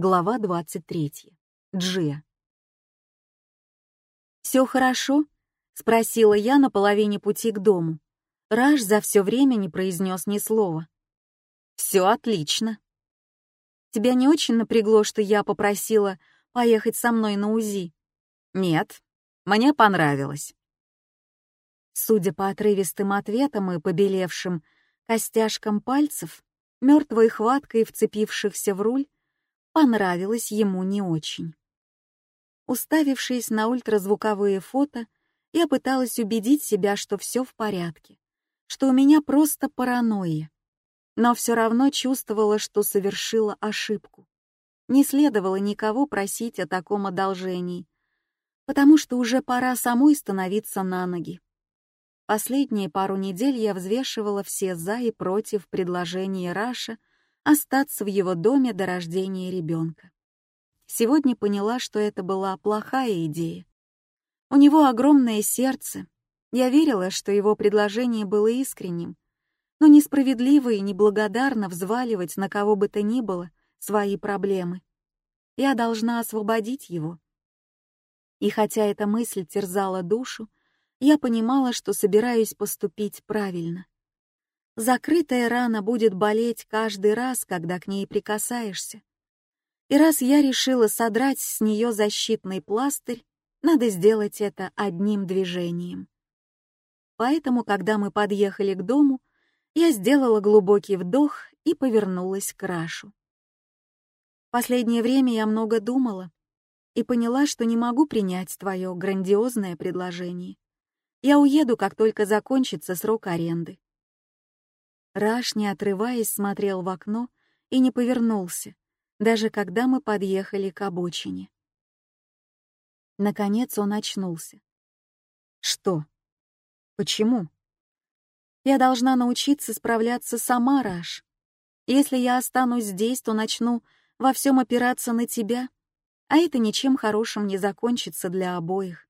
Глава 23. Джия. «Все хорошо?» — спросила я на половине пути к дому. Раш за все время не произнес ни слова. «Все отлично». «Тебя не очень напрягло, что я попросила поехать со мной на УЗИ?» «Нет, мне понравилось». Судя по отрывистым ответам и побелевшим костяшкам пальцев, мертвой хваткой вцепившихся в руль, понравилось ему не очень. Уставившись на ультразвуковые фото, я пыталась убедить себя, что все в порядке, что у меня просто паранойя. Но все равно чувствовала, что совершила ошибку. Не следовало никого просить о таком одолжении, потому что уже пора самой становиться на ноги. Последние пару недель я взвешивала все «за» и «против» предложения Раша остаться в его доме до рождения ребенка. Сегодня поняла, что это была плохая идея. У него огромное сердце. Я верила, что его предложение было искренним, но несправедливо и неблагодарно взваливать на кого бы то ни было свои проблемы. Я должна освободить его. И хотя эта мысль терзала душу, я понимала, что собираюсь поступить правильно. Закрытая рана будет болеть каждый раз, когда к ней прикасаешься. И раз я решила содрать с нее защитный пластырь, надо сделать это одним движением. Поэтому, когда мы подъехали к дому, я сделала глубокий вдох и повернулась к Рашу. Последнее время я много думала и поняла, что не могу принять твое грандиозное предложение. Я уеду, как только закончится срок аренды. Раш, не отрываясь, смотрел в окно и не повернулся, даже когда мы подъехали к обочине. Наконец он очнулся. «Что? Почему?» «Я должна научиться справляться сама, Раш. Если я останусь здесь, то начну во всем опираться на тебя, а это ничем хорошим не закончится для обоих».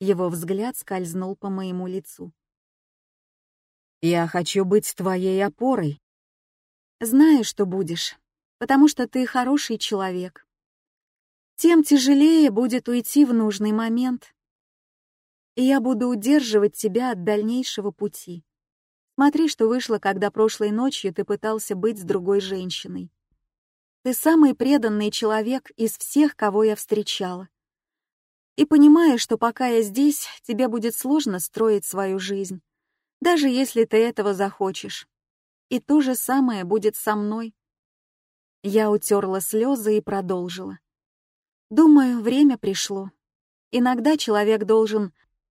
Его взгляд скользнул по моему лицу. «Я хочу быть твоей опорой», Знаю, что будешь, потому что ты хороший человек. Тем тяжелее будет уйти в нужный момент. И я буду удерживать тебя от дальнейшего пути. Смотри, что вышло, когда прошлой ночью ты пытался быть с другой женщиной. Ты самый преданный человек из всех, кого я встречала. И понимаю, что пока я здесь, тебе будет сложно строить свою жизнь, даже если ты этого захочешь. И то же самое будет со мной. Я утерла слезы и продолжила. Думаю, время пришло. Иногда человек должен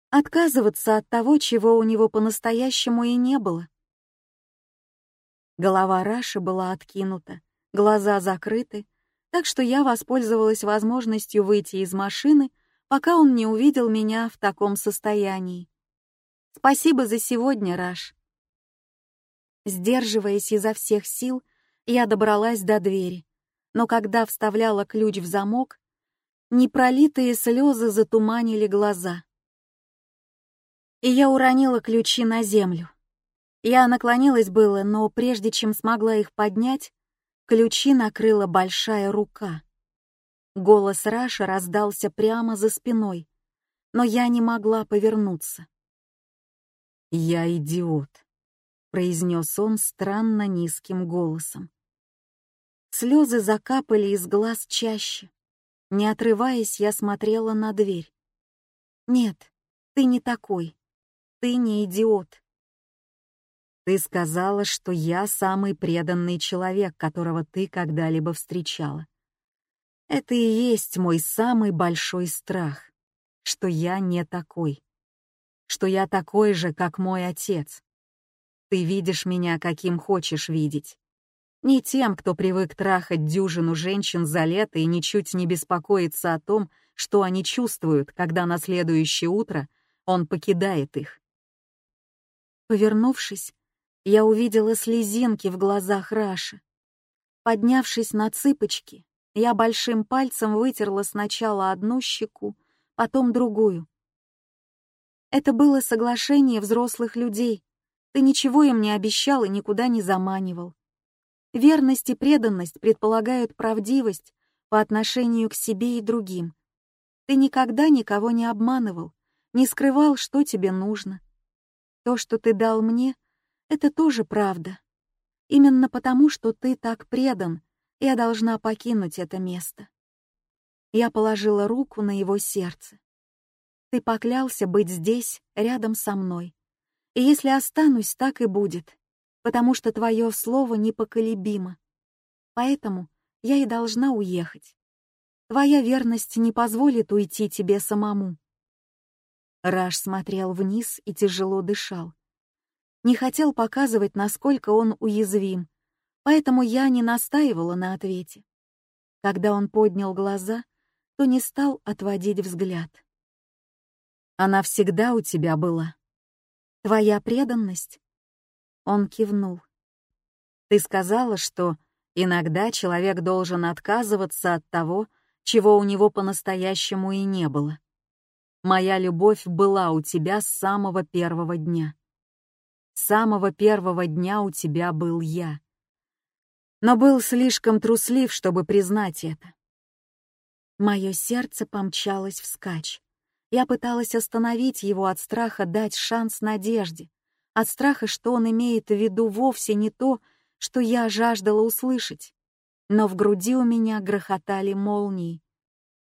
отказываться от того, чего у него по-настоящему и не было. Голова Раши была откинута, глаза закрыты, так что я воспользовалась возможностью выйти из машины, пока он не увидел меня в таком состоянии. Спасибо за сегодня, Раш. Сдерживаясь изо всех сил, я добралась до двери, но когда вставляла ключ в замок, непролитые слезы затуманили глаза. И я уронила ключи на землю. Я наклонилась было, но прежде чем смогла их поднять, ключи накрыла большая рука. Голос Раша раздался прямо за спиной, но я не могла повернуться. «Я идиот», произнес он странно низким голосом. Слезы закапали из глаз чаще. Не отрываясь, я смотрела на дверь. «Нет, ты не такой. Ты не идиот». «Ты сказала, что я самый преданный человек, которого ты когда-либо встречала. Это и есть мой самый большой страх, что я не такой, что я такой же, как мой отец. Ты видишь меня, каким хочешь видеть. Не тем, кто привык трахать дюжину женщин за лето и ничуть не беспокоится о том, что они чувствуют, когда на следующее утро он покидает их. Повернувшись, я увидела слезинки в глазах Раши. Поднявшись на цыпочки, я большим пальцем вытерла сначала одну щеку, потом другую. Это было соглашение взрослых людей. Ты ничего им не обещал и никуда не заманивал. Верность и преданность предполагают правдивость по отношению к себе и другим. Ты никогда никого не обманывал, не скрывал, что тебе нужно. То, что ты дал мне, это тоже правда. Именно потому, что ты так предан, я должна покинуть это место. Я положила руку на его сердце. Ты поклялся быть здесь, рядом со мной. И если останусь, так и будет, потому что твое слово непоколебимо. Поэтому я и должна уехать. Твоя верность не позволит уйти тебе самому. Раш смотрел вниз и тяжело дышал. Не хотел показывать, насколько он уязвим, поэтому я не настаивала на ответе. Когда он поднял глаза, то не стал отводить взгляд. «Она всегда у тебя была. Твоя преданность?» Он кивнул. «Ты сказала, что иногда человек должен отказываться от того, чего у него по-настоящему и не было. Моя любовь была у тебя с самого первого дня. С самого первого дня у тебя был я. Но был слишком труслив, чтобы признать это. Мое сердце помчалось вскачь. Я пыталась остановить его от страха дать шанс надежде, от страха, что он имеет в виду вовсе не то, что я жаждала услышать. Но в груди у меня грохотали молнии.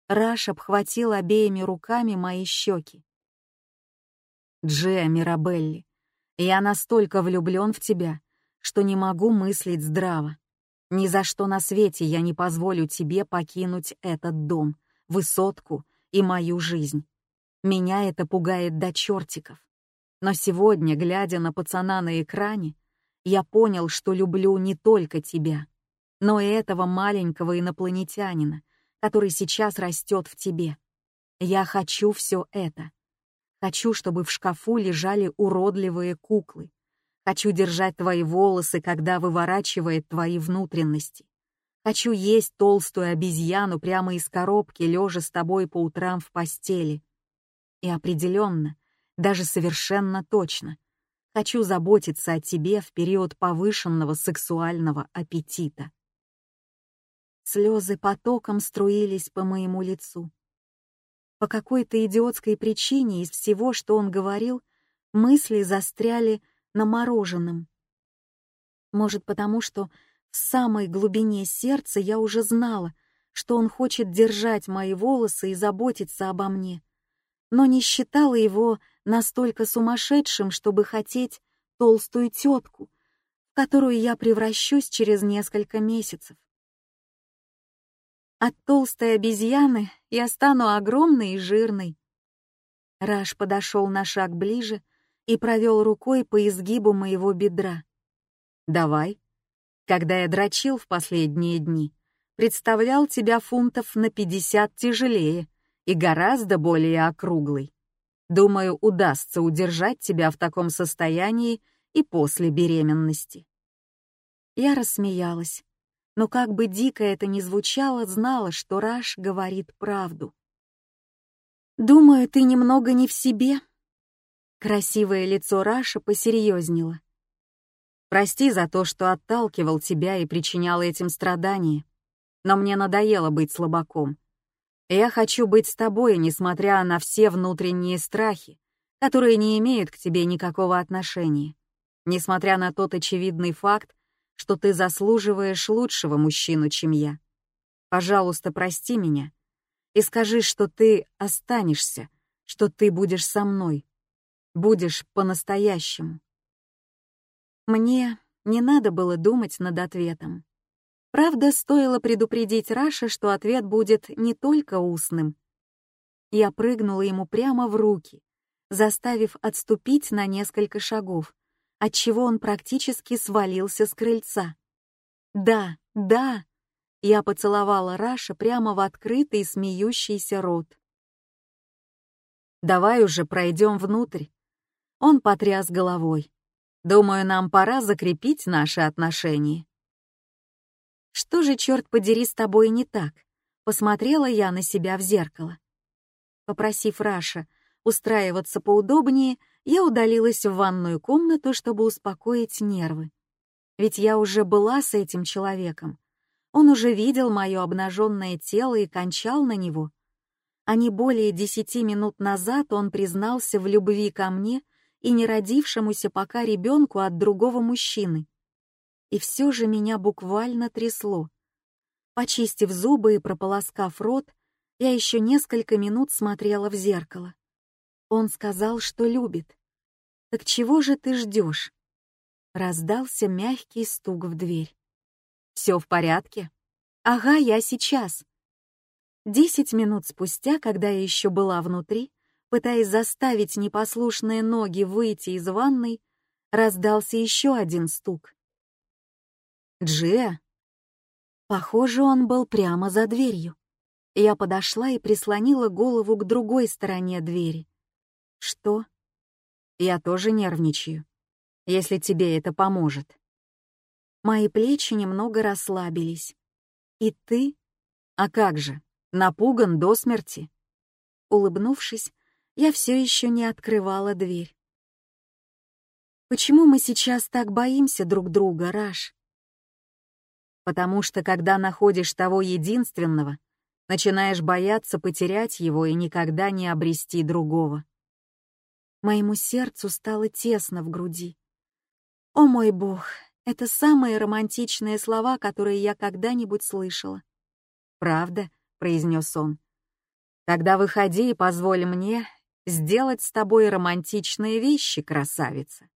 Раш обхватил обеими руками мои щеки. «Джея Мирабелли, я настолько влюблен в тебя, что не могу мыслить здраво. Ни за что на свете я не позволю тебе покинуть этот дом, высотку и мою жизнь. Меня это пугает до чертиков. Но сегодня, глядя на пацана на экране, я понял, что люблю не только тебя, но и этого маленького инопланетянина, который сейчас растет в тебе. Я хочу все это. Хочу, чтобы в шкафу лежали уродливые куклы. Хочу держать твои волосы, когда выворачивает твои внутренности. Хочу есть толстую обезьяну прямо из коробки, лежа с тобой по утрам в постели. И определенно, даже совершенно точно, хочу заботиться о тебе в период повышенного сексуального аппетита. Слезы потоком струились по моему лицу. По какой-то идиотской причине из всего, что он говорил, мысли застряли на мороженом. Может, потому что в самой глубине сердца я уже знала, что он хочет держать мои волосы и заботиться обо мне, но не считала его настолько сумасшедшим, чтобы хотеть толстую тетку, в которую я превращусь через несколько месяцев. От толстой обезьяны я стану огромной и жирной. Раш подошел на шаг ближе и провел рукой по изгибу моего бедра. «Давай. Когда я дрочил в последние дни, представлял тебя фунтов на пятьдесят тяжелее и гораздо более округлый. Думаю, удастся удержать тебя в таком состоянии и после беременности». Я рассмеялась но как бы дико это ни звучало, знала, что Раш говорит правду. «Думаю, ты немного не в себе». Красивое лицо Раша посерьезнело. «Прости за то, что отталкивал тебя и причинял этим страдания, но мне надоело быть слабаком. Я хочу быть с тобой, несмотря на все внутренние страхи, которые не имеют к тебе никакого отношения, несмотря на тот очевидный факт, что ты заслуживаешь лучшего мужчину, чем я. Пожалуйста, прости меня и скажи, что ты останешься, что ты будешь со мной, будешь по-настоящему. Мне не надо было думать над ответом. Правда, стоило предупредить Раша, что ответ будет не только устным. Я прыгнула ему прямо в руки, заставив отступить на несколько шагов, отчего он практически свалился с крыльца. «Да, да!» Я поцеловала Раша прямо в открытый смеющийся рот. «Давай уже пройдем внутрь». Он потряс головой. «Думаю, нам пора закрепить наши отношения». «Что же, черт подери, с тобой не так?» Посмотрела я на себя в зеркало. Попросив Раша устраиваться поудобнее, я удалилась в ванную комнату, чтобы успокоить нервы. Ведь я уже была с этим человеком. Он уже видел мое обнаженное тело и кончал на него. А не более десяти минут назад он признался в любви ко мне и не родившемуся пока ребенку от другого мужчины. И все же меня буквально трясло. Почистив зубы и прополоскав рот, я еще несколько минут смотрела в зеркало. Он сказал, что любит. «Так чего же ты ждешь?» Раздался мягкий стук в дверь. «Все в порядке?» «Ага, я сейчас». Десять минут спустя, когда я еще была внутри, пытаясь заставить непослушные ноги выйти из ванной, раздался еще один стук. «Джия?» Похоже, он был прямо за дверью. Я подошла и прислонила голову к другой стороне двери. «Что?» «Я тоже нервничаю, если тебе это поможет». Мои плечи немного расслабились. «И ты?» «А как же? Напуган до смерти?» Улыбнувшись, я все еще не открывала дверь. «Почему мы сейчас так боимся друг друга, Раш?» «Потому что, когда находишь того единственного, начинаешь бояться потерять его и никогда не обрести другого. Моему сердцу стало тесно в груди. О мой бог, это самые романтичные слова, которые я когда-нибудь слышала. «Правда?» — произнес он. «Тогда выходи и позволь мне сделать с тобой романтичные вещи, красавица».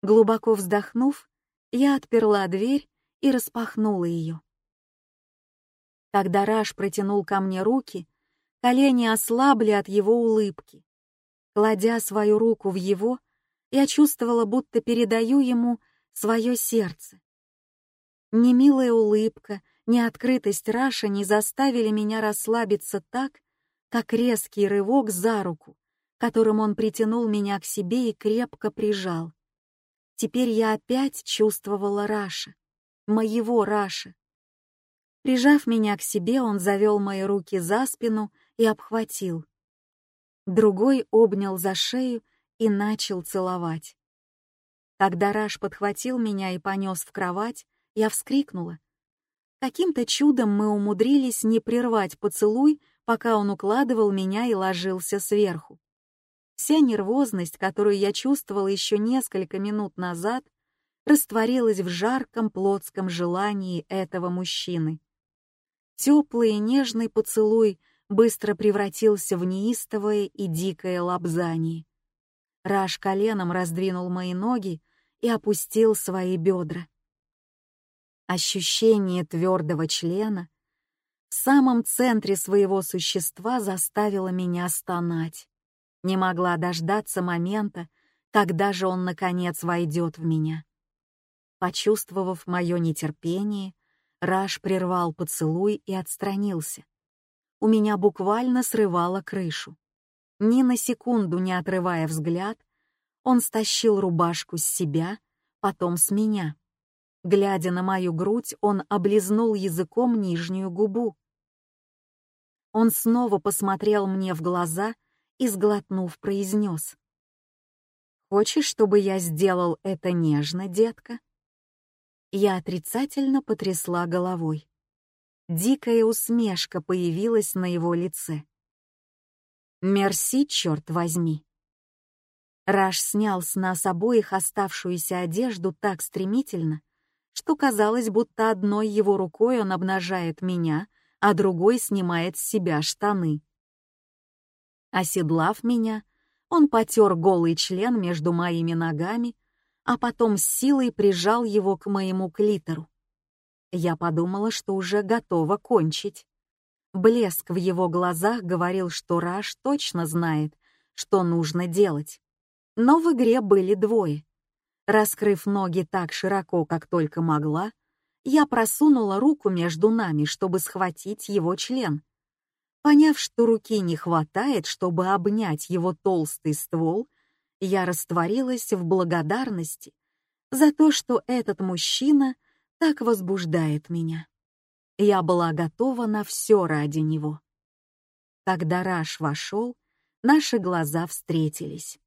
Глубоко вздохнув, я отперла дверь и распахнула ее. Когда Раш протянул ко мне руки, колени ослабли от его улыбки. Кладя свою руку в его, я чувствовала, будто передаю ему свое сердце. Ни милая улыбка, ни открытость Раша не заставили меня расслабиться так, как резкий рывок за руку, которым он притянул меня к себе и крепко прижал. Теперь я опять чувствовала Раша, моего Раша, Прижав меня к себе, он завел мои руки за спину и обхватил. Другой обнял за шею и начал целовать. Когда Раш подхватил меня и понес в кровать, я вскрикнула. Каким-то чудом мы умудрились не прервать поцелуй, пока он укладывал меня и ложился сверху. Вся нервозность, которую я чувствовала еще несколько минут назад, растворилась в жарком плотском желании этого мужчины. Теплый и нежный поцелуй быстро превратился в неистовое и дикое лапзание. Раш коленом раздвинул мои ноги и опустил свои бедра. Ощущение твердого члена в самом центре своего существа заставило меня стонать. Не могла дождаться момента, когда же он наконец войдет в меня. Почувствовав мое нетерпение, Раш прервал поцелуй и отстранился. У меня буквально срывало крышу. Ни на секунду не отрывая взгляд, он стащил рубашку с себя, потом с меня. Глядя на мою грудь, он облизнул языком нижнюю губу. Он снова посмотрел мне в глаза и, сглотнув, произнес. «Хочешь, чтобы я сделал это нежно, детка?» Я отрицательно потрясла головой. Дикая усмешка появилась на его лице. «Мерси, черт возьми!» Раш снял с нас обоих оставшуюся одежду так стремительно, что казалось, будто одной его рукой он обнажает меня, а другой снимает с себя штаны. Оседлав меня, он потер голый член между моими ногами а потом силой прижал его к моему клитору. Я подумала, что уже готова кончить. Блеск в его глазах говорил, что Раш точно знает, что нужно делать. Но в игре были двое. Раскрыв ноги так широко, как только могла, я просунула руку между нами, чтобы схватить его член. Поняв, что руки не хватает, чтобы обнять его толстый ствол, я растворилась в благодарности за то, что этот мужчина так возбуждает меня. Я была готова на все ради него. Когда Раш вошел, наши глаза встретились.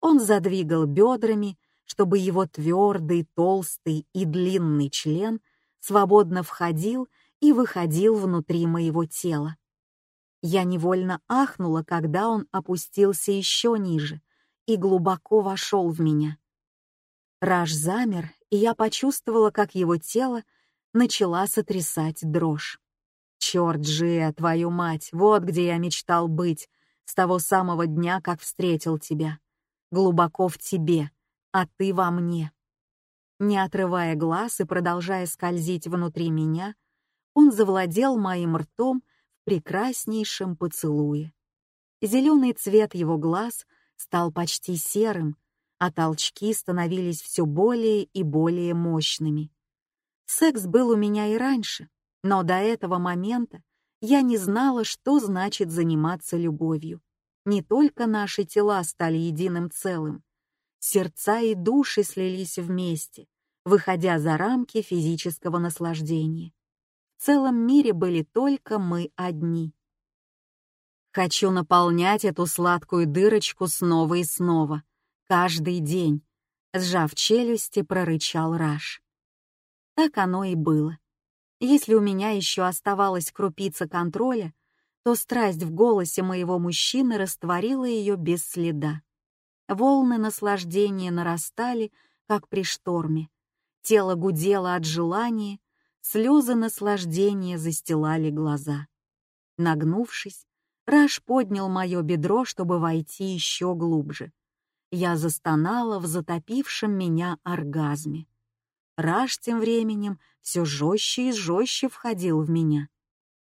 Он задвигал бедрами, чтобы его твердый, толстый и длинный член свободно входил и выходил внутри моего тела. Я невольно ахнула, когда он опустился еще ниже и глубоко вошел в меня. Раш замер, и я почувствовала, как его тело начала сотрясать дрожь. «Черт, Джия, твою мать, вот где я мечтал быть с того самого дня, как встретил тебя. Глубоко в тебе, а ты во мне». Не отрывая глаз и продолжая скользить внутри меня, он завладел моим ртом в прекраснейшем поцелуе. Зеленый цвет его глаз стал почти серым, а толчки становились все более и более мощными. Секс был у меня и раньше, но до этого момента я не знала, что значит заниматься любовью. Не только наши тела стали единым целым, сердца и души слились вместе, выходя за рамки физического наслаждения. В целом мире были только мы одни. Хочу наполнять эту сладкую дырочку снова и снова, каждый день, сжав челюсти, прорычал Раш. Так оно и было. Если у меня еще оставалась крупица контроля, то страсть в голосе моего мужчины растворила ее без следа. Волны наслаждения нарастали, как при шторме. Тело гудело от желания, слезы наслаждения застилали глаза. Нагнувшись, Раш поднял мое бедро, чтобы войти еще глубже. Я застонала в затопившем меня оргазме. Раш тем временем все жестче и жестче входил в меня.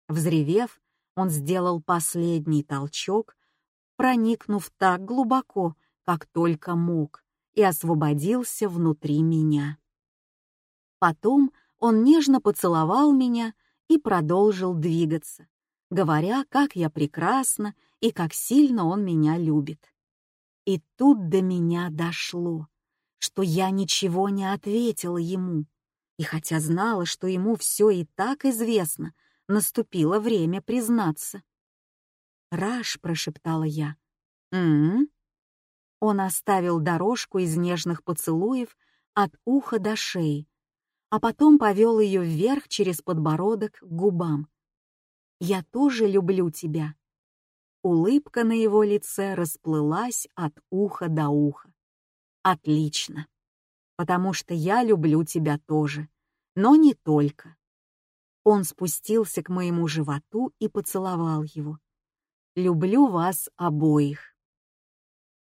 Взревев, он сделал последний толчок, проникнув так глубоко, как только мог, и освободился внутри меня. Потом он нежно поцеловал меня и продолжил двигаться, говоря, как я прекрасна и как сильно он меня любит. И тут до меня дошло что я ничего не ответила ему. И хотя знала, что ему все и так известно, наступило время признаться. «Раш», — прошептала я. «М-м-м». Он оставил дорожку из нежных поцелуев от уха до шеи, а потом повел ее вверх через подбородок к губам. «Я тоже люблю тебя». Улыбка на его лице расплылась от уха до уха. Отлично. Потому что я люблю тебя тоже, но не только. Он спустился к моему животу и поцеловал его. Люблю вас обоих.